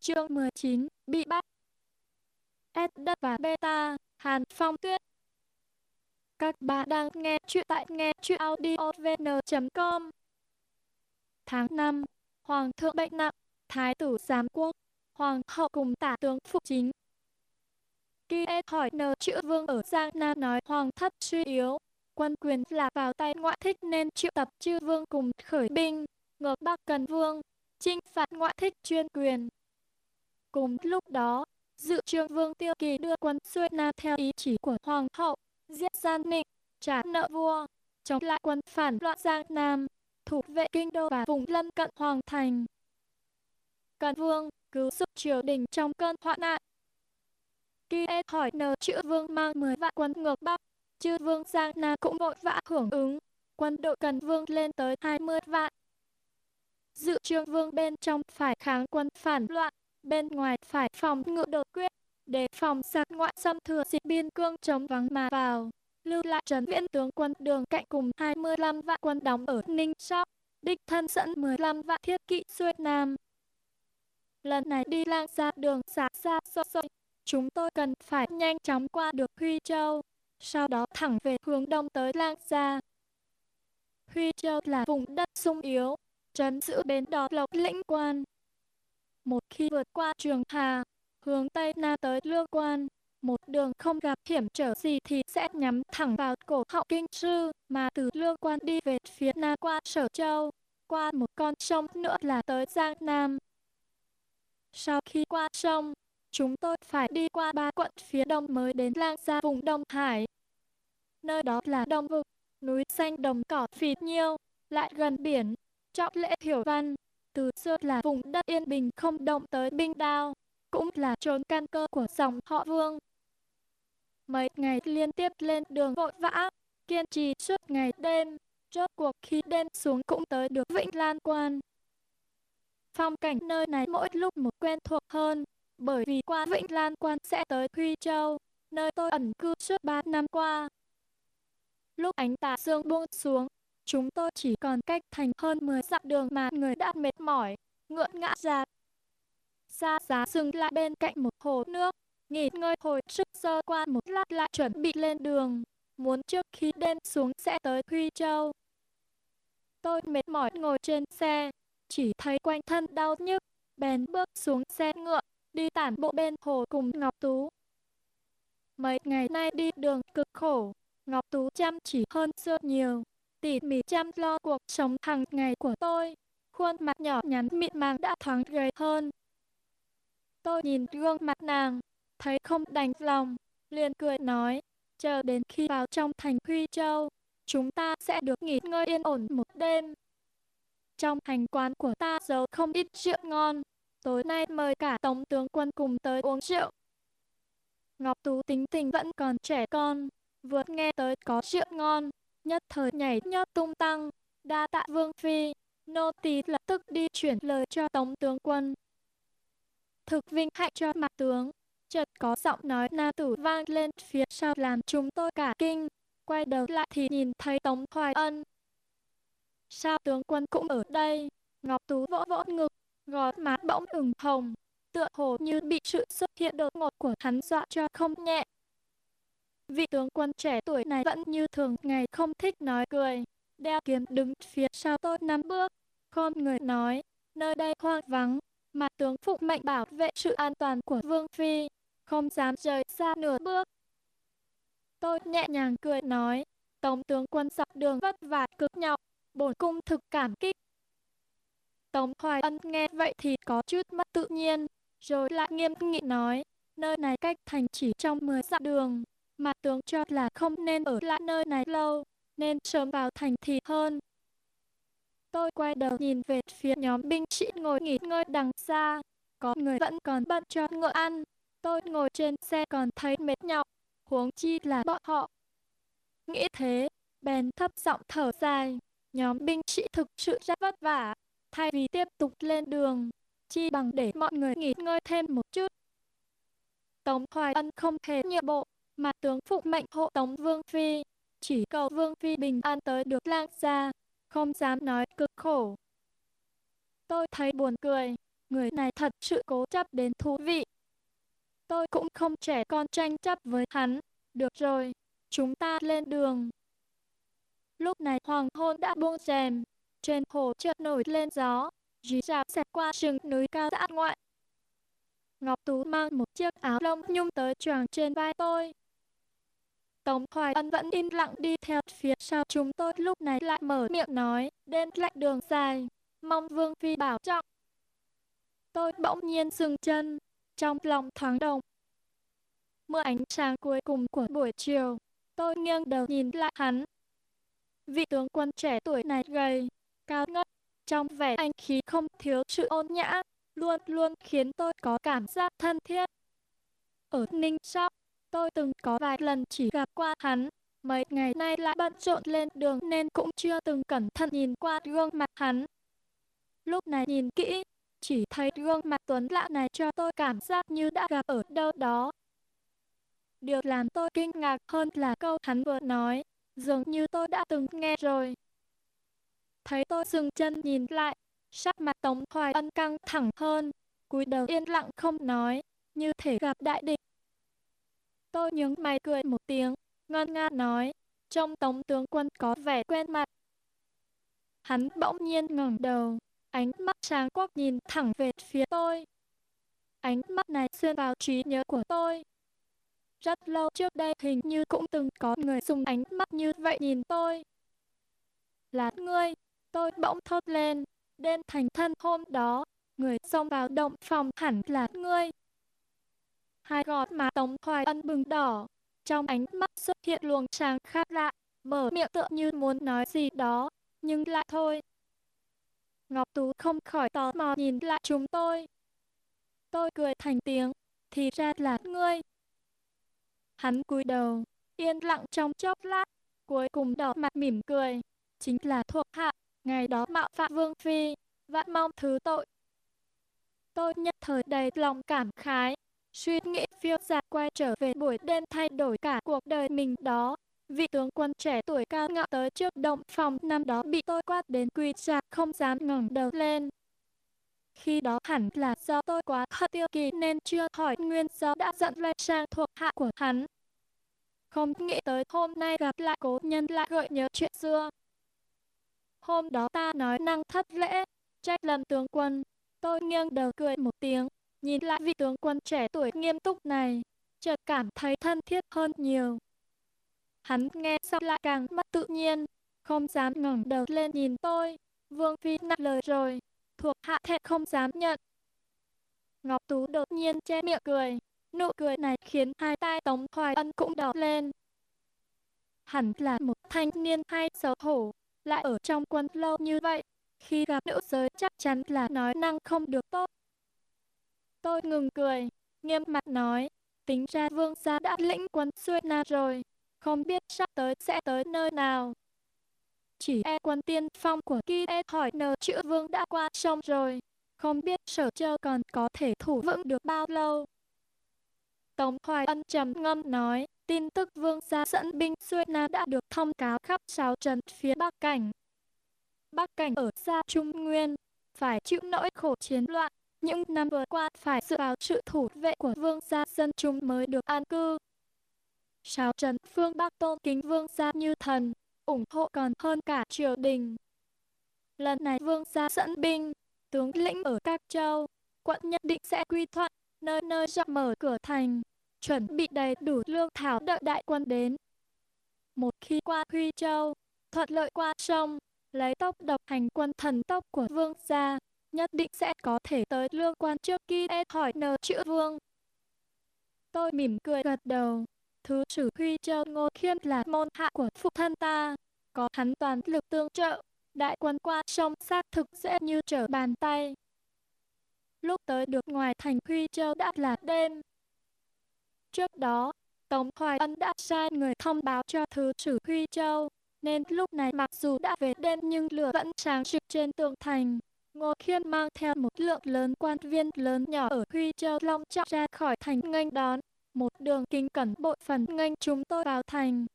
chương 19, bị bắt. S đất và beta, Hàn Phong Tuyết. Các bạn đang nghe chuyện tại nghe chuyện audiovn.com. Tháng 5, Hoàng thượng bệnh nặng, Thái tử giám quốc, Hoàng hậu cùng tả tướng phụ chính. Khi e hỏi nờ chữ vương ở Giang Nam nói Hoàng thất suy yếu, quân quyền là vào tay ngoại thích nên triệu tập chư vương cùng khởi binh, ngược Bắc Cần Vương, chinh phạt ngoại thích chuyên quyền. Cùng lúc đó, dự trương vương tiêu kỳ đưa quân xuôi nam theo ý chỉ của hoàng hậu, giết gian nịnh, trả nợ vua, chống lại quân phản loạn giang nam, thủ vệ kinh đô và vùng lân cận hoàng thành. Cần vương cứu giúp triều đình trong cơn hoạn nạn. Khi e hỏi nờ chữ vương mang 10 vạn quân ngược bắc, chư vương giang nam cũng vội vã hưởng ứng, quân đội cần vương lên tới 20 vạn. Dự trương vương bên trong phải kháng quân phản loạn, bên ngoài phải phòng ngự đột quyết, để phòng giặc ngoại xâm thừa dịp biên cương chống vắng mà vào. Lưu lại trấn viễn tướng quân đường cạnh cùng 25 vạn quân đóng ở Ninh Sóc, địch thân dẫn 15 vạn thiết kỵ xuôi Nam. Lần này đi lang ra đường xa xa xôi xôi, chúng tôi cần phải nhanh chóng qua được Huy Châu, sau đó thẳng về hướng đông tới lang gia. Huy Châu là vùng đất sung yếu, trấn giữ bến đỏ lộc lĩnh quan, một khi vượt qua Trường Hà, hướng Tây Nam tới Lương Quan, một đường không gặp hiểm trở gì thì sẽ nhắm thẳng vào cổ họng kinh sư, mà từ Lương Quan đi về phía Nam qua Sở Châu, qua một con sông nữa là tới Giang Nam. Sau khi qua sông, chúng tôi phải đi qua ba quận phía đông mới đến lang gia vùng Đông Hải. Nơi đó là đông vực, núi xanh đồng cỏ phì nhiêu, lại gần biển, trọng lễ hiểu văn, từ xưa là vùng đất yên bình không động tới binh đao, cũng là trốn căn cơ của dòng họ Vương. Mấy ngày liên tiếp lên đường vội vã, kiên trì suốt ngày đêm, rốt cuộc khi đêm xuống cũng tới được Vĩnh Lan Quan. Phong cảnh nơi này mỗi lúc một quen thuộc hơn, bởi vì qua Vĩnh Lan Quan sẽ tới Huy Châu, nơi tôi ẩn cư suốt ba năm qua. Lúc ánh tà dương buông xuống, Chúng tôi chỉ còn cách thành hơn 10 dặm đường mà người đã mệt mỏi, ngựa ngã ra. Xa giá dừng lại bên cạnh một hồ nước, nghỉ ngơi hồi sức sơ qua một lát lại chuẩn bị lên đường, muốn trước khi đêm xuống sẽ tới Huy Châu. Tôi mệt mỏi ngồi trên xe, chỉ thấy quanh thân đau nhức, bèn bước xuống xe ngựa, đi tản bộ bên hồ cùng Ngọc Tú. Mấy ngày nay đi đường cực khổ, Ngọc Tú chăm chỉ hơn xưa nhiều, tỉ mỉ chăm lo cuộc sống hàng ngày của tôi. Khuôn mặt nhỏ nhắn mịn màng đã thoáng gầy hơn. Tôi nhìn gương mặt nàng, thấy không đành lòng, liền cười nói, chờ đến khi vào trong thành Huy Châu, chúng ta sẽ được nghỉ ngơi yên ổn một đêm. Trong hành quán của ta giấu không ít rượu ngon, tối nay mời cả Tống tướng quân cùng tới uống rượu. Ngọc Tú tính tình vẫn còn trẻ con, vừa nghe tới có rượu ngon, nhất thời nhảy nhót tung tăng, đa tạ vương phi, nô tỳ lập tức đi chuyển lời cho tống tướng quân. Thực vinh hạnh cho mặt tướng, chợt có giọng nói nam tử vang lên phía sau làm chúng tôi cả kinh, quay đầu lại thì nhìn thấy tống hoài ân. Sao tướng quân cũng ở đây, Ngọc Tú vỗ vỗ ngực, gò má bỗng ửng hồng, tựa hồ như bị sự xuất hiện đột ngột của hắn dọa cho không nhẹ. Vị tướng quân trẻ tuổi này vẫn như thường ngày không thích nói cười. Đeo kiếm đứng phía sau tôi năm bước. Khom người nói, nơi đây hoang vắng, mà tướng phụ mệnh bảo vệ sự an toàn của Vương Phi, không dám rời xa nửa bước. Tôi nhẹ nhàng cười nói, Tống tướng quân dọc đường vất vả cực nhọc, bổn cung thực cảm kích. Tống Hoài Ân nghe vậy thì có chút mất tự nhiên, rồi lại nghiêm nghị nói, nơi này cách thành chỉ trong 10 dặm đường, mà tướng cho là không nên ở lại nơi này lâu, nên sớm vào thành thì hơn. Tôi quay đầu nhìn về phía nhóm binh sĩ ngồi nghỉ ngơi đằng xa, có người vẫn còn bận cho ngựa ăn. Tôi ngồi trên xe còn thấy mệt nhọc, huống chi là bọn họ. Nghĩ thế, bèn thấp giọng thở dài, nhóm binh sĩ thực sự rất vất vả, thay vì tiếp tục lên đường, chi bằng để mọi người nghỉ ngơi thêm một chút. Tống Hoài Ân không hề nhượng bộ, mà tướng phụ mệnh hộ tống Vương Phi, chỉ cầu Vương Phi bình an tới được lang gia, không dám nói cực khổ. Tôi thấy buồn cười, người này thật sự cố chấp đến thú vị. Tôi cũng không trẻ con tranh chấp với hắn. Được rồi, chúng ta lên đường. Lúc này hoàng hôn đã buông rèm, trên hồ chợt nổi lên gió, dì rào xẹt qua rừng núi cao dã ngoại. Ngọc Tú mang một chiếc áo lông nhung tới choàng trên vai tôi. Tống Hoài Ân vẫn im lặng đi theo phía sau chúng tôi lúc này lại mở miệng nói, đến lạch đường dài, mong Vương Phi bảo trọng. Tôi bỗng nhiên dừng chân, trong lòng thoáng động. Mưa ánh sáng cuối cùng của buổi chiều, tôi nghiêng đầu nhìn lại hắn. Vị tướng quân trẻ tuổi này gầy, cao ngất, trong vẻ anh khí không thiếu sự ôn nhã, luôn luôn khiến tôi có cảm giác thân thiết. Ở Ninh Sóc, tôi từng có vài lần chỉ gặp qua hắn, mấy ngày nay lại bận rộn lên đường nên cũng chưa từng cẩn thận nhìn qua gương mặt hắn. Lúc này nhìn kỹ, chỉ thấy gương mặt tuấn lạ này cho tôi cảm giác như đã gặp ở đâu đó. Điều làm tôi kinh ngạc hơn là câu hắn vừa nói, dường như tôi đã từng nghe rồi. Thấy tôi dừng chân nhìn lại, sắc mặt Tống Hoài Ân căng thẳng hơn, cúi đầu yên lặng không nói, như thể gặp đại địch. Tôi nhướng mày cười một tiếng, ngon nga nói, trong Tống tướng quân có vẻ quen mặt. Hắn bỗng nhiên ngẩng đầu, ánh mắt sáng quắc nhìn thẳng về phía tôi. Ánh mắt này xuyên vào trí nhớ của tôi. Rất lâu trước đây hình như cũng từng có người dùng ánh mắt như vậy nhìn tôi. Là ngươi, tôi bỗng thốt lên, đêm thành thân hôm đó, người xông vào động phòng hẳn là ngươi. Hai gót má Tống Hoài Ân bừng đỏ, trong ánh mắt xuất hiện luồng sáng khác lạ, mở miệng tựa như muốn nói gì đó, nhưng lại thôi. Ngọc Tú không khỏi tò mò nhìn lại chúng tôi. Tôi cười thành tiếng, thì ra là ngươi. Hắn cúi đầu, yên lặng trong chốc lát, cuối cùng đỏ mặt mỉm cười. Chính là thuộc hạ, ngày đó mạo phạm vương phi, vạn mong thứ tội. Tôi nhất thời đầy lòng cảm khái, suy nghĩ phiêu dạt quay trở về buổi đêm thay đổi cả cuộc đời mình đó. Vị tướng quân trẻ tuổi cao ngạo tới trước động phòng năm đó bị tôi quát đến quỳ chặt không dám ngẩng đầu lên. Khi đó hẳn là do tôi quá hận tiêu kỳ nên chưa hỏi nguyên do đã dẫn lên sang thuộc hạ của hắn. Không nghĩ tới hôm nay gặp lại cố nhân lại gợi nhớ chuyện xưa. Hôm đó ta nói năng thất lễ, trách lầm tướng quân. Tôi nghiêng đầu cười một tiếng, nhìn lại vị tướng quân trẻ tuổi nghiêm túc này, chợt cảm thấy thân thiết hơn nhiều. Hắn nghe xong lại càng mất tự nhiên, không dám ngẩng đầu lên nhìn tôi. Vương Phi nặng lời rồi, thuộc hạ thẹn không dám nhận. Ngọc Tú đột nhiên che miệng cười, nụ cười này khiến hai tay Tống Hoài Ân cũng đỏ lên. Hẳn là một thanh niên hay xấu hổ, lại ở trong quân lâu như vậy, khi gặp nữ giới chắc chắn là nói năng không được tốt. Tôi ngừng cười, nghiêm mặt nói, tính ra vương gia đã lĩnh quân xuôi na rồi, không biết sắp tới sẽ tới nơi nào. Chỉ e quân tiên phong của kia e hỏi nờ chữ vương đã qua sông rồi, không biết sở châu còn có thể thủ vững được bao lâu. Tống Hoài Ân trầm ngâm nói, tin tức vương gia dẫn binh xuôi nam đã được thông cáo khắp sáu trấn phía Bắc Cảnh. Bắc Cảnh ở xa Trung Nguyên, phải chịu nỗi khổ chiến loạn, những năm vừa qua phải dựa vào sự thủ vệ của vương gia dân chúng mới được an cư. Sáu trấn phương Bắc tôn kính vương gia như thần, ủng hộ còn hơn cả triều đình. Lần này vương gia dẫn binh, tướng lĩnh ở các châu, quận nhất định sẽ quy thuận, nơi nơi rộng mở cửa thành, chuẩn bị đầy đủ lương thảo đợi đại quân đến. Một khi qua Huy Châu, thuận lợi qua sông, lấy tốc độc hành quân thần tốc của vương gia, nhất định sẽ có thể tới lương quan trước khi e hỏi nờ chữ vương. Tôi mỉm cười gật đầu, thứ sử Huy Châu Ngô Khiêm là môn hạ của phụ thân ta, có hắn toàn lực tương trợ, đại quân qua sông xác thực dễ như trở bàn tay. Lúc tới được ngoài thành Huy Châu đã là đêm, Trước đó, Tống Hoài Ân đã sai người thông báo cho Thứ sử Huy Châu, nên lúc này mặc dù đã về đêm nhưng lửa vẫn sáng trực trên tường thành. Ngô Khiên mang theo một lượng lớn quan viên lớn nhỏ ở Huy Châu Long trọng ra khỏi thành nghênh đón, một đường kính cẩn bội phần nghênh chúng tôi vào thành.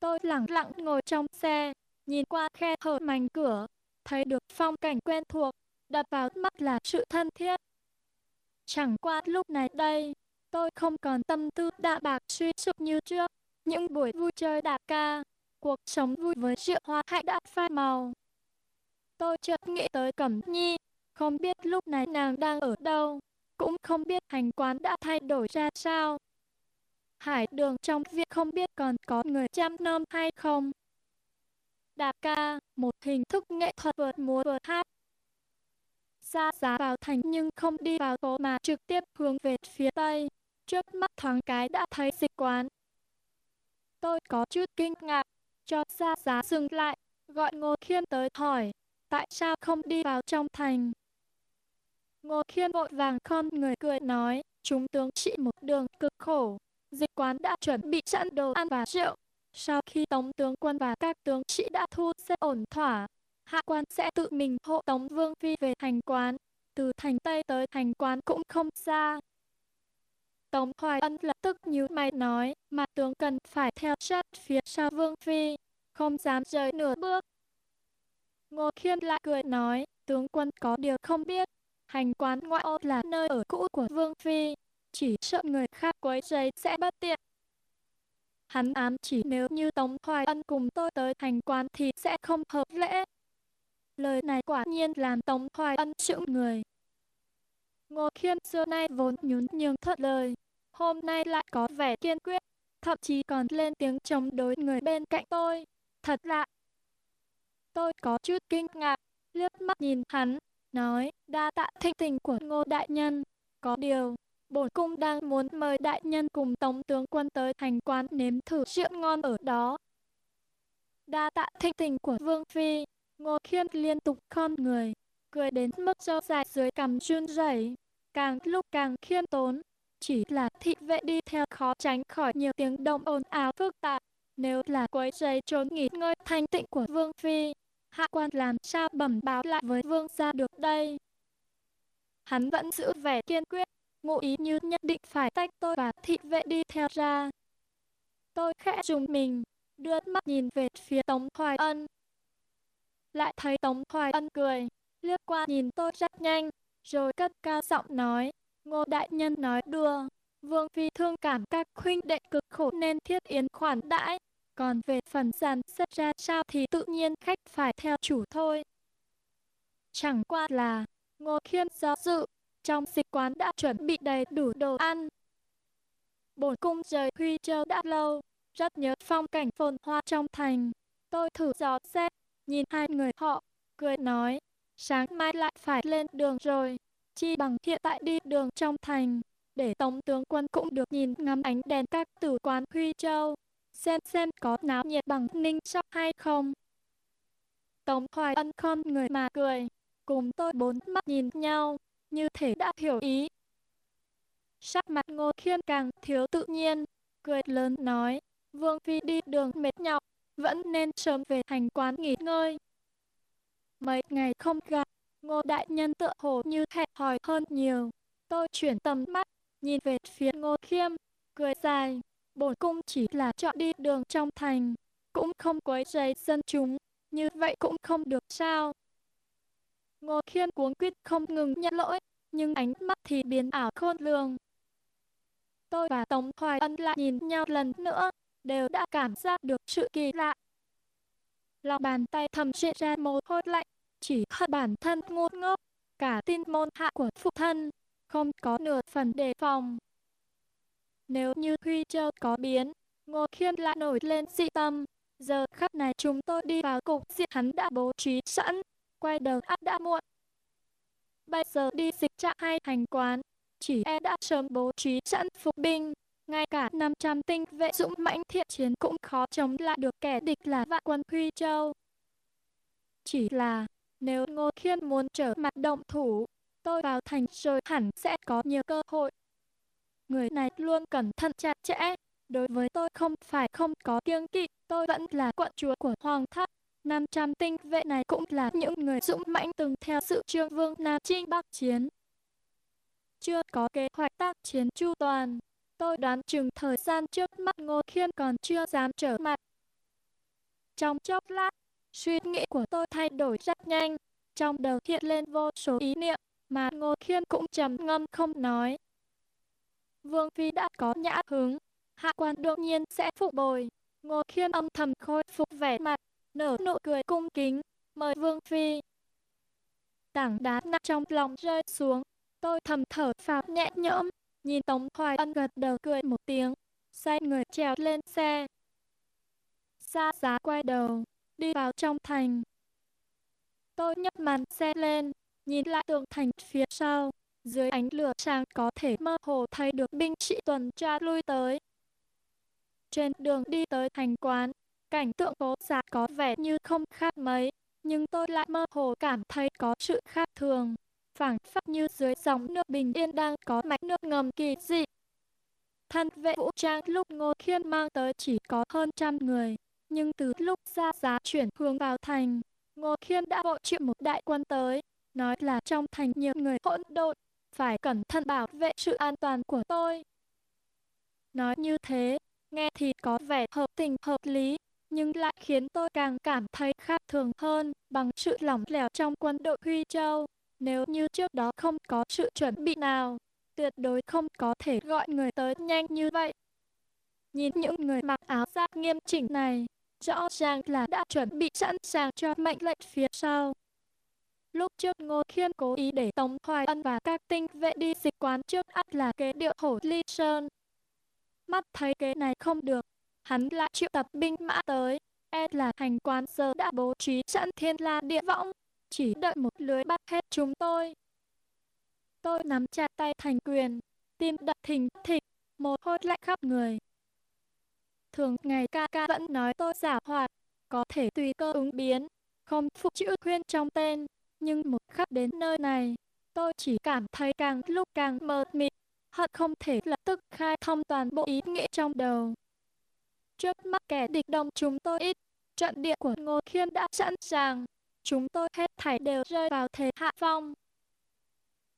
Tôi lặng lặng ngồi trong xe, nhìn qua khe hở mảnh cửa, thấy được phong cảnh quen thuộc, đập vào mắt là sự thân thiết. Chẳng qua lúc này đây, tôi không còn tâm tư đạ bạc suy sụp như trước. Những buổi vui chơi đạp ca, cuộc sống vui với rượu hoa hạnh đã phai màu. Tôi chợt nghĩ tới Cẩm Nhi, không biết lúc này nàng đang ở đâu, cũng không biết hành quán đã thay đổi ra sao. Hải đường trong viện không biết còn có người chăm nom hay không. Đạp ca, một hình thức nghệ thuật vượt múa vượt hát. Xa giá vào thành nhưng không đi vào phố mà trực tiếp hướng về phía tây. Trước mắt thoáng cái đã thấy dịch quán. Tôi có chút kinh ngạc, cho xa giá dừng lại, gọi Ngô Khiêm tới hỏi, tại sao không đi vào trong thành. Ngô Khiêm vội vàng khom người cười nói, chúng tướng chỉ một đường cực khổ, dịch quán đã chuẩn bị sẵn đồ ăn và rượu. Sau khi Tống tướng quân và các tướng sĩ đã thu xếp ổn thỏa, hạ quan sẽ tự mình hộ Tống Vương Phi về thành quán. Từ thành Tây tới thành quán cũng không xa. Tống Hoài Ân lập tức như mày nói, mà tướng cần phải theo sát phía sau Vương Phi, không dám rời nửa bước. Ngô Khiêm lại cười nói, tướng quân có điều không biết, hành quán ngoại ô là nơi ở cũ của Vương Phi, chỉ sợ người khác quấy rầy sẽ bất tiện. Hắn ám chỉ nếu như Tống Hoài Ân cùng tôi tới hành quán thì sẽ không hợp lễ. Lời này quả nhiên làm Tống Hoài Ân sững người. Ngô Khiêm xưa nay vốn nhún nhường thất lời, hôm nay lại có vẻ kiên quyết, thậm chí còn lên tiếng chống đối người bên cạnh tôi. Thật lạ. Tôi có chút kinh ngạc, liếc mắt nhìn hắn, nói đa tạ thịnh tình của Ngô Đại Nhân. Có điều, bổn cung đang muốn mời đại nhân cùng tổng tướng quân tới thành quán nếm thử rượu ngon ở đó. Đa tạ thịnh tình của Vương Phi, Ngô Khiêm liên tục khom người, cười đến mức râu dài dưới cằm run rẩy, càng lúc càng khiêm tốn. Chỉ là thị vệ đi theo khó tránh khỏi nhiều tiếng động ồn ào phức tạp. Nếu là quấy rầy trốn nghỉ ngơi thanh tịnh của Vương Phi, hạ quan làm sao bẩm báo lại với Vương gia được đây? Hắn vẫn giữ vẻ kiên quyết, ngụ ý như nhất định phải tách tôi và thị vệ đi theo ra. Tôi khẽ trùng mình, đưa mắt nhìn về phía Tống Hoài Ân. Lại thấy Tống Hoài Ân cười, liếc qua nhìn tôi rất nhanh, rồi cất cao giọng nói, Ngô Đại Nhân nói đùa, Vương Phi thương cảm các huynh đệ cực khổ nên thiết yến khoản đãi, còn về phần giàn xếp ra sao thì tự nhiên khách phải theo chủ thôi. Chẳng qua là, Ngô Khiêm do dự, trong dịch quán đã chuẩn bị đầy đủ đồ ăn. Bổn cung rời Huy Châu đã lâu, rất nhớ phong cảnh phồn hoa trong thành. Tôi thử dò xét, nhìn hai người họ, cười nói, sáng mai lại phải lên đường rồi, chi bằng hiện tại đi đường trong thành, để tổng tướng quân cũng được nhìn ngắm ánh đèn các tử quán Huy Châu, xem xem có náo nhiệt bằng ninh sóc hay không. Tống Hoài Ân không người mà cười, cùng tôi bốn mắt nhìn nhau, như thể đã hiểu ý. Sắc mặt ngô khiêm càng thiếu tự nhiên, cười lớn nói, Vương Phi đi đường mệt nhọc, vẫn nên sớm về thành quán nghỉ ngơi. Mấy ngày không gặp, ngô đại nhân tựa hồ như hẹn hỏi hơn nhiều. Tôi chuyển tầm mắt, nhìn về phía ngô khiêm, cười dài, bổn cung chỉ là chọn đi đường trong thành, cũng không quấy rầy dân chúng, như vậy cũng không được sao. Ngô Khiêm cuống quyết không ngừng nhận lỗi, nhưng ánh mắt thì biến ảo khôn lường. Tôi và Tống Hoài Ân lại nhìn nhau lần nữa, đều đã cảm giác được sự kỳ lạ. Lòng bàn tay thầm trệ ra mồ hôi lạnh, chỉ hận bản thân ngu ngốc, cả tin môn hạ của phụ thân, không có nửa phần đề phòng. Nếu như Huy Châu có biến, Ngô Khiêm lại nổi lên dị tâm, giờ khắc này chúng tôi đi vào cục diện hắn đã bố trí sẵn, quay đầu ắt đã muộn. Bây giờ đi dịch trạm hay hành quán, chỉ e đã sớm bố trí sẵn phục binh. Ngay cả 500 tinh vệ dũng mãnh thiện chiến cũng khó chống lại được kẻ địch là vạn quân Huy Châu. Chỉ là, nếu Ngô Khiêm muốn trở mặt động thủ, tôi vào thành rồi hẳn sẽ có nhiều cơ hội. Người này luôn cẩn thận chặt chẽ, đối với tôi không phải không có kiêng kỵ, tôi vẫn là quận chúa của Hoàng thất. 500 tinh vệ này cũng là những người dũng mãnh từng theo sự trương vương Nam Trinh Bắc chiến. Chưa có kế hoạch tác chiến chu toàn, tôi đoán chừng thời gian trước mắt Ngô Khiêm còn chưa dám trở mặt. Trong chốc lát, suy nghĩ của tôi thay đổi rất nhanh, trong đầu hiện lên vô số ý niệm, mà Ngô Khiêm cũng trầm ngâm không nói. Vương Phi đã có nhã hứng, hạ quan đương nhiên sẽ phục bồi. Ngô Khiêm âm thầm khôi phục vẻ mặt, nở nụ cười cung kính, mời Vương Phi. Tảng đá nặng trong lòng rơi xuống, tôi thầm thở phào nhẹ nhõm, nhìn Tống Hoài Ân gật đầu cười một tiếng, xoay người trèo lên xe. Xa giá quay đầu, đi vào trong thành. Tôi nhấc màn xe lên, nhìn lại tường thành phía sau, dưới ánh lửa sáng có thể mơ hồ thấy được binh sĩ tuần tra lui tới. Trên đường đi tới thành quán, cảnh tượng phố xá có vẻ như không khác mấy, nhưng tôi lại mơ hồ cảm thấy có sự khác thường, phảng phất như dưới dòng nước bình yên đang có mạch nước ngầm kỳ dị. Thân vệ vũ trang lúc Ngô Khiên mang tới chỉ có hơn trăm người, nhưng từ lúc ra giá chuyển hướng vào thành, Ngô Khiên đã vội triệu một đại quân tới, nói là trong thành nhiều người hỗn độn, phải cẩn thận bảo vệ sự an toàn của tôi. Nói như thế, nghe thì có vẻ hợp tình hợp lý, nhưng lại khiến tôi càng cảm thấy khác thường hơn bằng sự lỏng lẻo trong quân đội Huy Châu. Nếu như trước đó không có sự chuẩn bị nào, tuyệt đối không có thể gọi người tới nhanh như vậy. Nhìn những người mặc áo giáp nghiêm chỉnh này, rõ ràng là đã chuẩn bị sẵn sàng cho mệnh lệnh phía sau. Lúc trước Ngô Khiêm cố ý để Tống Hoài Ân và các tinh vệ đi dịch quán trước ắt là kế điệu hổ ly sơn. Mắt thấy kế này không được, hắn lại triệu tập binh mã tới, e là hành quan giờ đã bố trí sẵn thiên la địa võng, chỉ đợi một lưới bắt hết chúng tôi. Tôi nắm chặt tay thành quyền, tim đập thình thịch, một hôi lạnh khắp người. Thường ngày ca ca vẫn nói tôi giả hoạt, có thể tùy cơ ứng biến, không phục chữ khuyên trong tên, nhưng một khắc đến nơi này, tôi chỉ cảm thấy càng lúc càng mờ mịt, hận không thể lập tức khai thông toàn bộ ý nghĩ trong đầu. Trước mắt kẻ địch đông chúng tôi ít, trận địa của Ngô Khiêm đã sẵn sàng, chúng tôi hết thảy đều rơi vào thế hạ phong.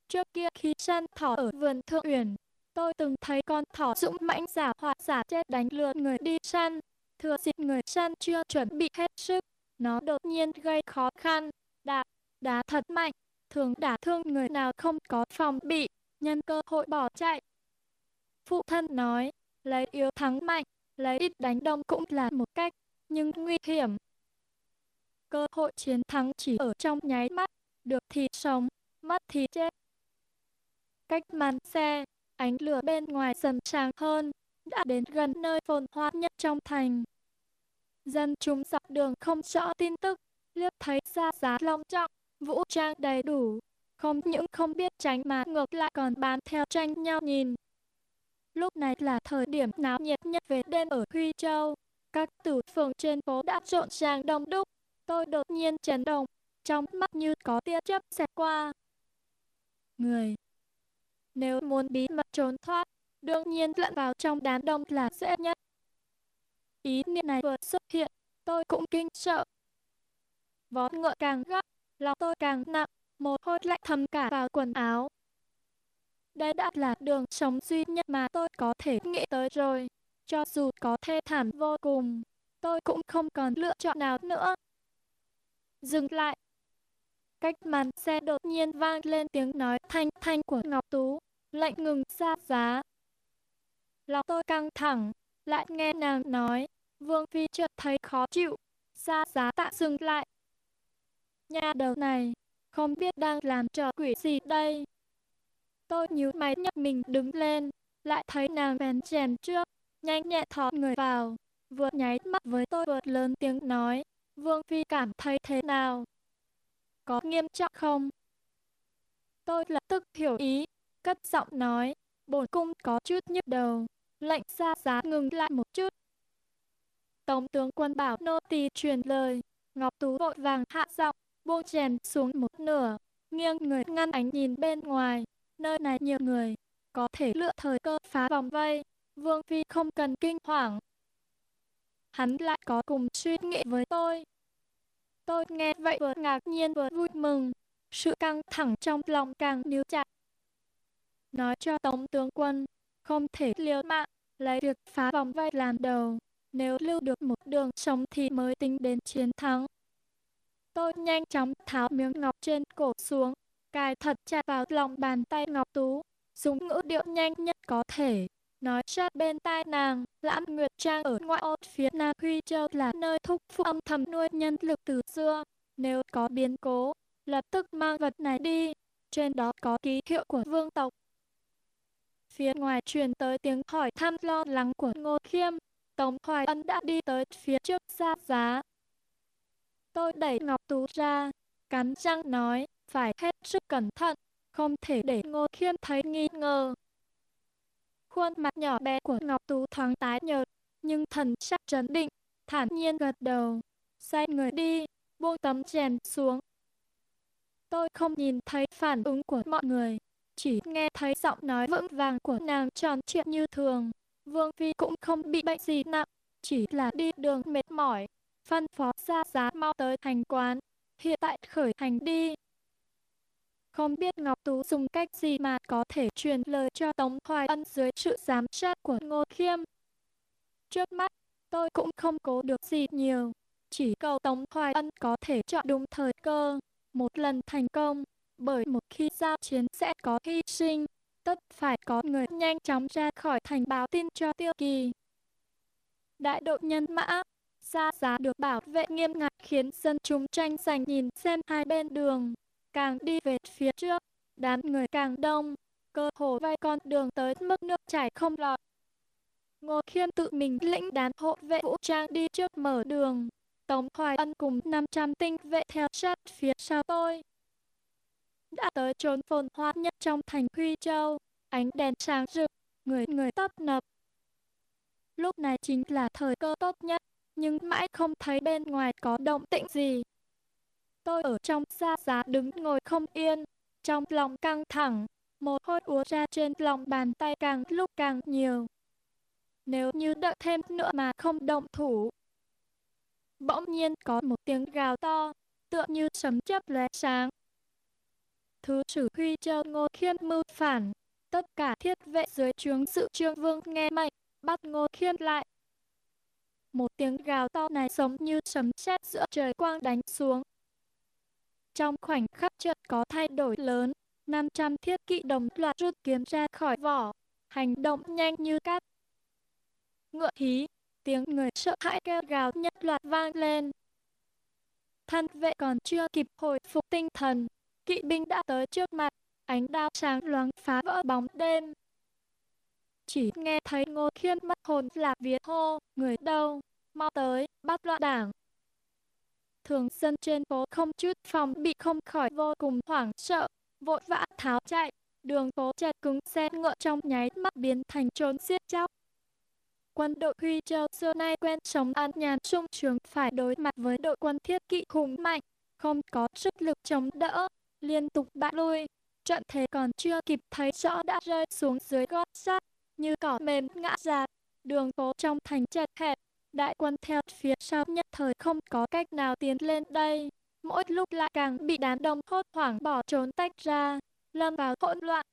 Trước kia khi săn thỏ ở vườn thượng uyển, tôi từng thấy con thỏ dũng mãnh giả hoạt giả chết đánh lừa người đi săn. Thừa dịp người săn chưa chuẩn bị hết sức, nó đột nhiên gây khó khăn, đạp, đá thật mạnh, thường đả thương người nào không có phòng bị, nhân cơ hội bỏ chạy. Phụ thân nói, lấy yếu thắng mạnh, lấy ít đánh đông cũng là một cách, nhưng nguy hiểm. Cơ hội chiến thắng chỉ ở trong nháy mắt, được thì sống, mất thì chết. Cách màn xe, ánh lửa bên ngoài dần sáng hơn, đã đến gần nơi phồn hoa nhất trong thành. Dân chúng dọc đường không rõ tin tức, liếc thấy ra giá long trọng, vũ trang đầy đủ, không những không biết tránh mà ngược lại còn bám theo tranh nhau nhìn. Lúc này là thời điểm náo nhiệt nhất về đêm ở Huy Châu. Các tử phường trên phố đã rộn ràng đông đúc. Tôi đột nhiên chấn động, trong mắt như có tia chớp xẹt qua. Người Nếu muốn bí mật trốn thoát, đương nhiên lẫn vào trong đám đông là dễ nhất. Ý niệm này vừa xuất hiện, tôi cũng kinh sợ. Vó ngựa càng gấp, lòng tôi càng nặng, một hôi lạnh thấm cả vào quần áo. Đây đã là đường sống duy nhất mà tôi có thể nghĩ tới rồi. Cho dù có thê thảm vô cùng, tôi cũng không còn lựa chọn nào nữa. Dừng lại. Cách màn xe đột nhiên vang lên tiếng nói thanh thanh của Ngọc Tú, lạnh ngừng xa giá. Lòng tôi căng thẳng, lại nghe nàng nói, Vương Phi chợt thấy khó chịu, xa giá tạ dừng lại. Nhà đầu này, không biết đang làm trò quỷ gì đây. Tôi nhíu mày nhấc mình đứng lên, lại thấy nàng bèn chèn trước, nhanh nhẹ thò người vào, vừa nháy mắt với tôi vừa lớn tiếng nói, Vương Phi cảm thấy thế nào? Có nghiêm trọng không? Tôi lập tức hiểu ý, cất giọng nói, bổn cung có chút nhức đầu, lệnh xa giá ngừng lại một chút. Tổng tướng quân bảo nô tỳ truyền lời, Ngọc Tú vội vàng hạ giọng, buông chèn xuống một nửa, nghiêng người ngăn ánh nhìn bên ngoài. Nơi này nhiều người, có thể lựa thời cơ phá vòng vây. Vương Phi không cần kinh hoàng. Hắn lại có cùng suy nghĩ với tôi. Tôi nghe vậy vừa ngạc nhiên vừa vui mừng. Sự căng thẳng trong lòng càng níu chặt. Nói cho Tống tướng quân, không thể liều mạng, lấy việc phá vòng vây làm đầu. Nếu lưu được một đường sống thì mới tính đến chiến thắng. Tôi nhanh chóng tháo miếng ngọc trên cổ xuống, cài thật chặt vào lòng bàn tay Ngọc Tú, dùng ngữ điệu nhanh nhất có thể. Nói sát bên tai nàng, Lãm Nguyệt Trang ở ngoại ô phía Nam Huy Châu là nơi thúc phụ âm thầm nuôi nhân lực từ xưa. Nếu có biến cố, lập tức mang vật này đi. Trên đó có ký hiệu của vương tộc. Phía ngoài truyền tới tiếng hỏi thăm lo lắng của Ngô Khiêm. Tống Hoài Ân đã đi tới phía trước xa giá. Tôi đẩy Ngọc Tú ra, cắn răng nói, phải hết sức cẩn thận, không thể để Ngô Khiêm thấy nghi ngờ. Khuôn mặt nhỏ bé của Ngọc Tú thoáng tái nhợt, nhưng thần sắc trấn định, thản nhiên gật đầu, xoay người đi, buông tấm chèn xuống. Tôi không nhìn thấy phản ứng của mọi người, chỉ nghe thấy giọng nói vững vàng của nàng tròn trịa như thường. Vương Phi cũng không bị bệnh gì nặng, chỉ là đi đường mệt mỏi. Phân phó ra giá mau tới hành quán, hiện tại khởi hành đi. Không biết Ngọc Tú dùng cách gì mà có thể truyền lời cho Tống Hoài Ân dưới sự giám sát của Ngô Khiêm. Trước mắt, tôi cũng không cố được gì nhiều, chỉ cầu Tống Hoài Ân có thể chọn đúng thời cơ, một lần thành công, bởi một khi giao chiến sẽ có hy sinh, tất phải có người nhanh chóng ra khỏi thành báo tin cho Tiêu Kỳ. Đại đội nhân mã, xa giá được bảo vệ nghiêm ngặt khiến dân chúng tranh giành nhìn xem hai bên đường. Càng đi về phía trước, đám người càng đông, cơ hồ vây con đường tới mức nước chảy không lọt. Ngô Khiêm tự mình lĩnh đám hộ vệ vũ trang đi trước mở đường. Tống Hoài Ân cùng 500 tinh vệ theo sát phía sau tôi. Đã tới trốn phồn hoa nhất trong thành Huy Châu, ánh đèn sáng rực, người người tấp nập. Lúc này chính là thời cơ tốt nhất, nhưng mãi không thấy bên ngoài có động tĩnh gì. Tôi ở trong xa giá đứng ngồi không yên, trong lòng căng thẳng, một hôi úa ra trên lòng bàn tay càng lúc càng nhiều. Nếu như đợi thêm nữa mà không động thủ. Bỗng nhiên có một tiếng gào to, tựa như sấm chớp lóe sáng. Thứ sử huy châu ngô khiêm mưu phản, tất cả thiết vệ dưới trướng sự trương vương nghe mệnh, bắt ngô khiêm lại. Một tiếng gào to này giống như sấm sét giữa trời quang đánh xuống, trong khoảnh khắc chợt có thay đổi lớn, 500 thiết kỵ đồng loạt rút kiếm ra khỏi vỏ, hành động nhanh như cát. Ngựa hí, tiếng người sợ hãi kêu gào nhất loạt vang lên. Thân vệ còn chưa kịp hồi phục tinh thần, kỵ binh đã tới trước mặt, ánh đao sáng loáng phá vỡ bóng đêm. Chỉ nghe thấy ngô khiên mất hồn lạc viết hô, người đâu, mau tới, bắt loạn đảng thường dân trên phố không chút phòng bị không khỏi vô cùng hoảng sợ, vội vã tháo chạy, đường phố chật cứng xe ngựa trong nháy mắt biến thành trốn giết chóc. Quân đội Huy Châu xưa nay quen sống an nhàn sung sướng phải đối mặt với đội quân thiết kỵ hùng mạnh, không có sức lực chống đỡ, liên tục bại lui. Trận thế còn chưa kịp thấy rõ đã rơi xuống dưới gót sắt, như cỏ mềm ngã ra. Đường phố trong thành chật hẹp, Đại quân theo phía sau nhất thời không có cách nào tiến lên đây. Mỗi lúc lại càng bị đám đông hốt hoảng bỏ trốn tách ra, lâm vào hỗn loạn.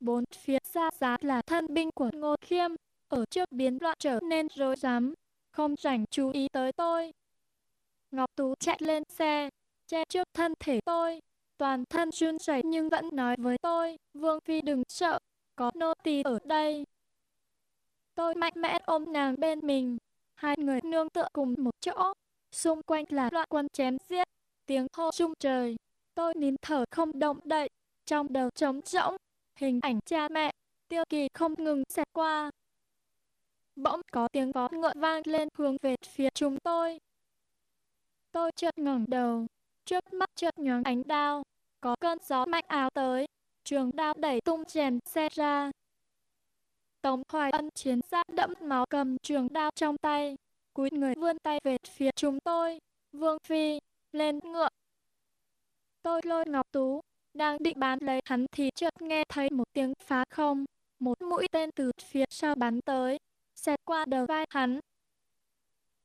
Bốn phía xa giá là thân binh của Ngô Khiêm, ở trước biến loạn trở nên rối rắm, không rảnh chú ý tới tôi. Ngọc Tú chạy lên xe, che trước thân thể tôi, toàn thân run rẩy nhưng vẫn nói với tôi, Vương Phi đừng sợ, có nô tỳ ở đây. Tôi mạnh mẽ ôm nàng bên mình. Hai người nương tựa cùng một chỗ. Xung quanh là loạn quân chém giết. Tiếng hô rung trời. Tôi nín thở không động đậy. Trong đầu trống rỗng. Hình ảnh cha mẹ. Tiêu kỳ không ngừng xẹt qua. Bỗng có tiếng vó ngựa vang lên hướng về phía chúng tôi. Tôi chợt ngẩng đầu. Trước mắt chợt nhoáng ánh đao. Có cơn gió mạnh áo tới. Trường đao đẩy tung chèn xe ra, Tống Hoài Ân chiến ra đẫm máu cầm trường đao trong tay, cúi người vươn tay về phía chúng tôi. Vương Phi, lên ngựa. Tôi lôi Ngọc Tú, đang định bán lấy hắn thì chợt nghe thấy một tiếng phá không. Một mũi tên từ phía sau bắn tới, xẹt qua đầu vai hắn.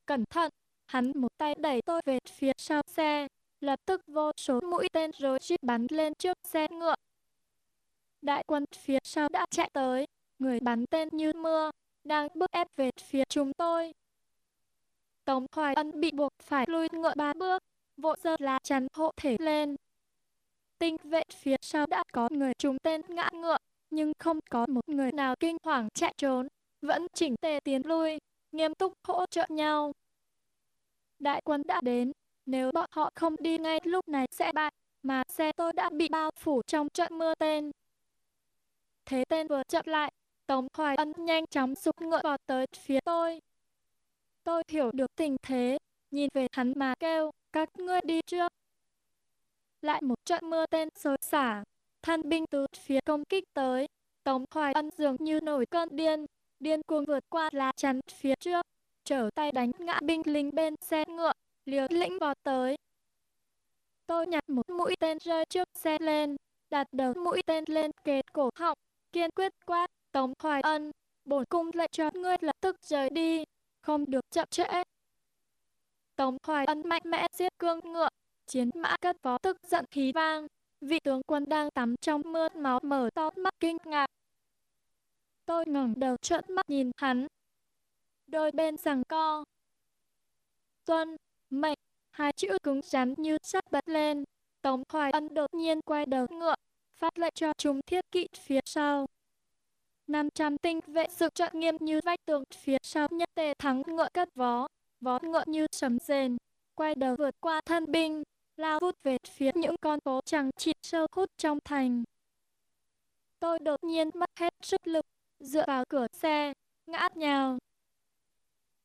Cẩn thận, hắn một tay đẩy tôi về phía sau xe, lập tức vô số mũi tên rồi chít bắn lên trước xe ngựa. Đại quân phía sau đã chạy tới, người bắn tên như mưa, đang bước ép về phía chúng tôi. Tống Hoài Ân bị buộc phải lui ngựa ba bước, vội giơ lá chắn hộ thể lên. Tinh vệ phía sau đã có người trúng tên ngã ngựa, nhưng không có một người nào kinh hoàng chạy trốn, vẫn chỉnh tề tiến lui, nghiêm túc hỗ trợ nhau. Đại quân đã đến, nếu bọn họ không đi ngay lúc này sẽ bại, mà xe tôi đã bị bao phủ trong trận mưa tên. Thế tên vừa chậm lại, Tống Hoài Ân nhanh chóng sụp ngựa vào tới phía tôi. Tôi hiểu được tình thế, nhìn về hắn mà kêu, các ngươi đi trước. Lại một trận mưa tên xối xả, thân binh từ phía công kích tới. Tống Hoài Ân dường như nổi cơn điên, điên cuồng vượt qua lá chắn phía trước, trở tay đánh ngã binh lính bên xe ngựa, liều lĩnh vào tới. Tôi nhặt một mũi tên rơi trước xe lên, đặt đầu mũi tên lên kề cổ họng, kiên quyết quát, Tống Hoài Ân, bổn cung lệnh cho ngươi lập tức rời đi, không được chậm trễ. Tống Hoài Ân mạnh mẽ giết cương ngựa, chiến mã cất vó tức giận khí vang. Vị tướng quân đang tắm trong mưa máu mở to mắt kinh ngạc. Tôi ngẩng đầu trợn mắt nhìn hắn. Đôi bên rằng co. Tuân, mệnh, hai chữ cứng rắn như sắt bật lên. Tống Hoài Ân đột nhiên quay đầu ngựa, phát lệnh cho chúng thiết kỵ phía sau. 500 tinh vệ sự trận nghiêm như vách tường phía sau nhất tề thắng ngựa cất vó, vó ngựa như sấm rền, quay đầu vượt qua thân binh, lao vút về phía những con phố chẳng chỉ sâu hút trong thành. Tôi đột nhiên mất hết sức lực, dựa vào cửa xe, ngã nhào.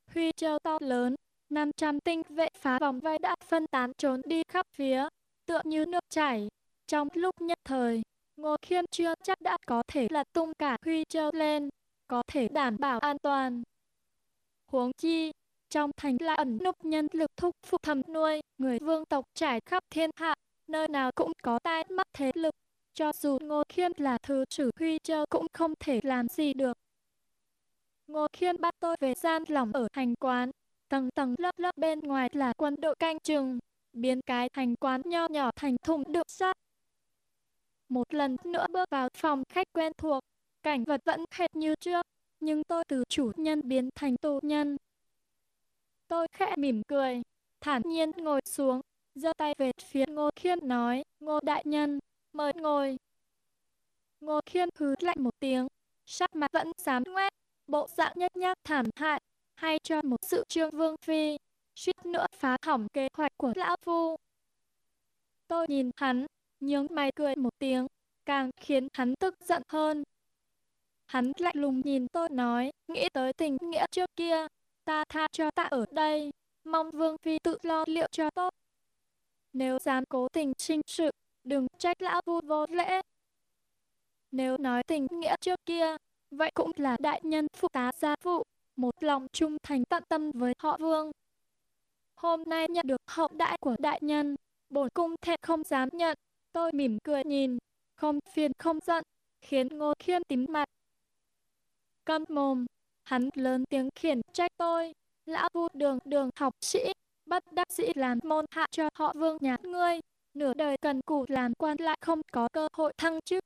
Huy châu to lớn, 500 tinh vệ phá vòng vây đã phân tán trốn đi khắp phía, tựa như nước chảy. Trong lúc nhất thời, Ngô Khiêm chưa chắc đã có thể là tung cả Huy Châu lên, có thể đảm bảo an toàn. Huống chi, trong thành là ẩn núp nhân lực thúc phục thầm nuôi, người vương tộc trải khắp thiên hạ, nơi nào cũng có tai mắt thế lực. Cho dù Ngô Khiêm là thứ sử Huy Châu cũng không thể làm gì được. Ngô Khiêm bắt tôi về gian lỏng ở hành quán, tầng tầng lớp lớp bên ngoài là quân đội canh chừng, biến cái hành quán nho nhỏ thành thùng đựng sắt. Một lần nữa bước vào phòng khách quen thuộc, cảnh vật vẫn hệt như trước, nhưng tôi từ chủ nhân biến thành tù nhân. Tôi khẽ mỉm cười, thản nhiên ngồi xuống, giơ tay về phía Ngô Khiêm nói, Ngô Đại Nhân, mời ngồi. Ngô Khiêm hứ lạnh một tiếng, sắc mặt vẫn dám ngoét, bộ dạng nhếch nhác thảm hại, hay cho một sự trương vương phi, suýt nữa phá hỏng kế hoạch của lão phu. Tôi nhìn hắn, nhướng mày cười một tiếng, càng khiến hắn tức giận hơn. Hắn lạnh lùng nhìn tôi nói, nghĩ tới tình nghĩa trước kia, ta tha cho ta ở đây, mong Vương Phi tự lo liệu cho tốt. Nếu dám cố tình sinh sự, đừng trách lão vu vô lễ. Nếu nói tình nghĩa trước kia, vậy cũng là đại nhân phụ tá gia phụ, một lòng trung thành tận tâm với họ Vương. Hôm nay nhận được hậu đại của đại nhân, bổn cung thẹn không dám nhận, tôi mỉm cười nhìn, không phiền không giận, khiến Ngô Khiêm tím mặt. Câm mồm, hắn lớn tiếng khiển trách tôi, lão vu đường đường học sĩ, bất đắc sĩ làm môn hạ cho họ vương nhà ngươi, nửa đời cần cù làm quan lại không có cơ hội thăng chức.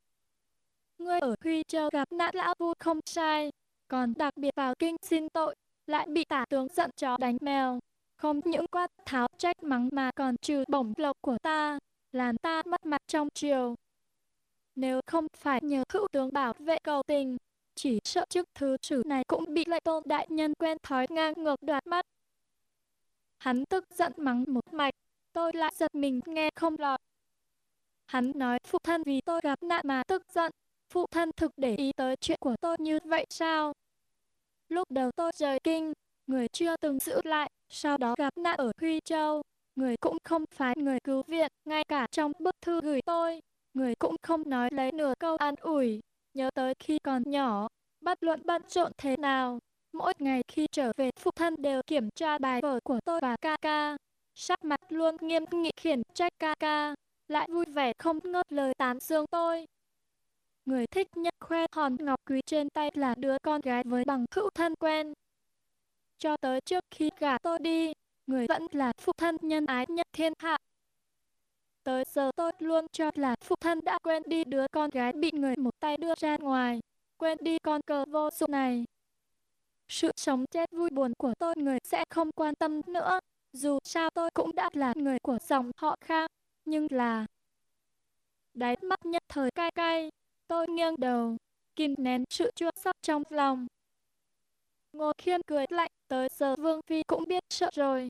Ngươi ở Huy Châu gặp nạn lão vu không sai, còn đặc biệt vào kinh xin tội, lại bị tả tướng giận chó đánh mèo. Không những quát tháo trách mắng mà còn trừ bổng lộc của ta, làm ta mất mặt trong triều. Nếu không phải nhờ hữu tướng bảo vệ cầu tình, chỉ sợ chức thứ sử này cũng bị lệ tôn đại nhân quen thói ngang ngược đoạt mắt. Hắn tức giận mắng một mạch, tôi lại giật mình nghe không lọt. Hắn nói phụ thân vì tôi gặp nạn mà tức giận, phụ thân thực để ý tới chuyện của tôi như vậy sao? Lúc đầu tôi rời kinh, người chưa từng giữ lại, sau đó gặp nạn ở Huy Châu. Người cũng không phái người cứu viện, ngay cả trong bức thư gửi tôi, người cũng không nói lấy nửa câu an ủi. Nhớ tới khi còn nhỏ, bất luận bận rộn thế nào, mỗi ngày khi trở về phụ thân đều kiểm tra bài vở của tôi và ca ca. Sắc mặt luôn nghiêm nghị khiển trách ca ca, lại vui vẻ không ngớt lời tán dương tôi. Người thích nhất khoe hòn ngọc quý trên tay là đứa con gái với bằng hữu thân quen. Cho tới trước khi gả tôi đi, người vẫn là phụ thân nhân ái nhất thiên hạ. Tới giờ tôi luôn cho là phụ thân đã quên đi đứa con gái bị người một tay đưa ra ngoài, quên đi con cờ vô dụng này. Sự sống chết vui buồn của tôi người sẽ không quan tâm nữa, dù sao tôi cũng đã là người của dòng họ khác, nhưng là... Đáy mắt nhất thời cay cay, tôi nghiêng đầu, kìm nén sự chua xót trong lòng. Ngô Khiêm cười lạnh, tới giờ Vương Phi cũng biết sợ rồi.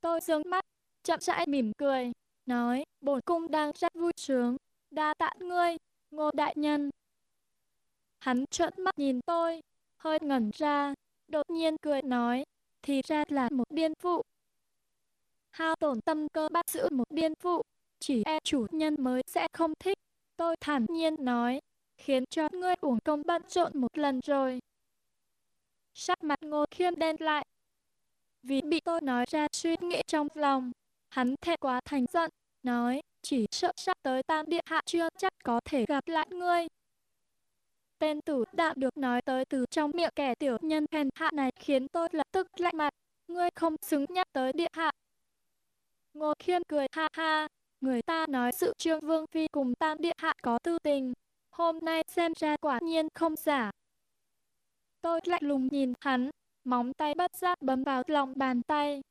Tôi dương mắt, chậm rãi mỉm cười, nói, bổn cung đang rất vui sướng, đa tạ ngươi, Ngô Đại Nhân. Hắn trợn mắt nhìn tôi, hơi ngẩn ra, đột nhiên cười nói, thì ra là một điên phụ. Hao tổn tâm cơ bắt giữ một điên phụ, chỉ e chủ nhân mới sẽ không thích. Tôi thản nhiên nói, khiến cho ngươi uổng công bận rộn một lần rồi. Sắc mặt ngô khiêm đen lại. Vì bị tôi nói ra suy nghĩ trong lòng, hắn thẹn quá thành giận, nói, chỉ sợ sắp tới tam địa hạ chưa chắc có thể gặp lại ngươi. Tên tử đạo được nói tới từ trong miệng kẻ tiểu nhân hèn hạ này khiến tôi lập tức lạnh mặt. Ngươi không xứng nhắc tới địa hạ. Ngô Khiêm cười ha ha. Người ta nói sự trương vương phi cùng tam địa hạ có tư tình. Hôm nay xem ra quả nhiên không giả. Tôi lạnh lùng nhìn hắn, móng tay bất giác bấm vào lòng bàn tay.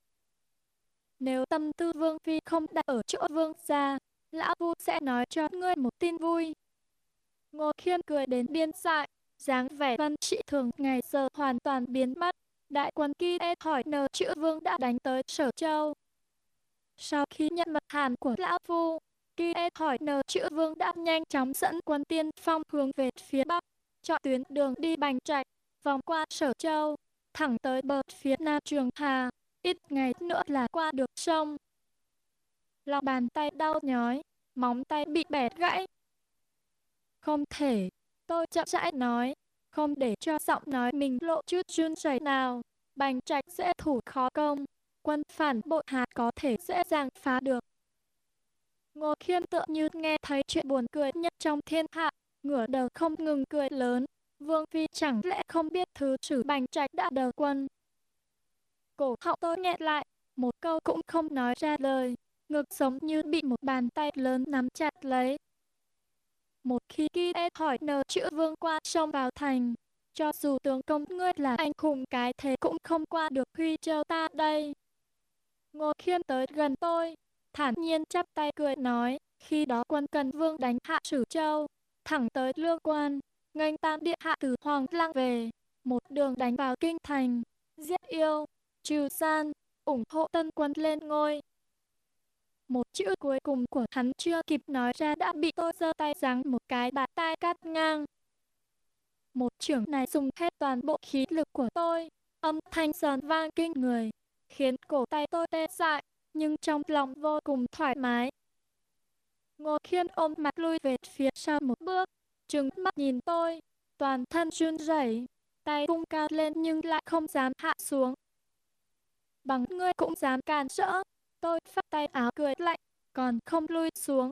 Nếu tâm tư vương phi không đặt ở chỗ vương gia, lão phu sẽ nói cho ngươi một tin vui. Ngô Khiêm cười đến biên dại, dáng vẻ văn trị thường ngày giờ hoàn toàn biến mất. Đại quân Ki e hỏi nờ chữ vương đã đánh tới Sở Châu. Sau khi nhận mật hàm của Lão Phu, Ki e hỏi nờ chữ vương đã nhanh chóng dẫn quân tiên phong hướng về phía bắc, chọn tuyến đường đi Bành Trạch, vòng qua Sở Châu, thẳng tới bờ phía nam Trường Hà, ít ngày nữa là qua được sông. Lòng bàn tay đau nhói, móng tay bị bẻ gãy, không thể, tôi chậm rãi nói, không để cho giọng nói mình lộ chút run rẩy nào. Bành trạch sẽ thủ khó công, quân phản bội hạt có thể dễ dàng phá được. Ngô Khiêm tựa như nghe thấy chuyện buồn cười nhất trong thiên hạ, ngửa đầu không ngừng cười lớn. Vương Phi chẳng lẽ không biết thứ sử bành trạch đã đờ quân. Cổ họng tôi nghẹn lại, một câu cũng không nói ra lời, ngực giống như bị một bàn tay lớn nắm chặt lấy, một khi kia e hỏi nờ chữ vương qua sông vào thành, cho dù tướng công ngươi là anh khùng cái thế cũng không qua được Huy Châu ta đây. Ngô Khiêm tới gần tôi, thản nhiên chắp tay cười nói, khi đó quân cần vương đánh hạ Sử Châu, thẳng tới Lương Quan, nghênh tam địa hạ từ Hoàng Lăng về, một đường đánh vào kinh thành, giết yêu, trừ gian, ủng hộ tân quân lên ngôi. Một chữ cuối cùng của hắn chưa kịp nói ra đã bị tôi giơ tay giáng một cái bạt tay cắt ngang. Một trưởng này dùng hết toàn bộ khí lực của tôi, âm thanh giòn vang kinh người, khiến cổ tay tôi tê dại, nhưng trong lòng vô cùng thoải mái. Ngô Khiêm ôm mặt lui về phía sau một bước, trừng mắt nhìn tôi, toàn thân run rẩy, tay cung cao lên nhưng lại không dám hạ xuống. Bằng ngươi cũng dám càn rỡ, Tôi phát tay áo cười lạnh, còn không lui xuống,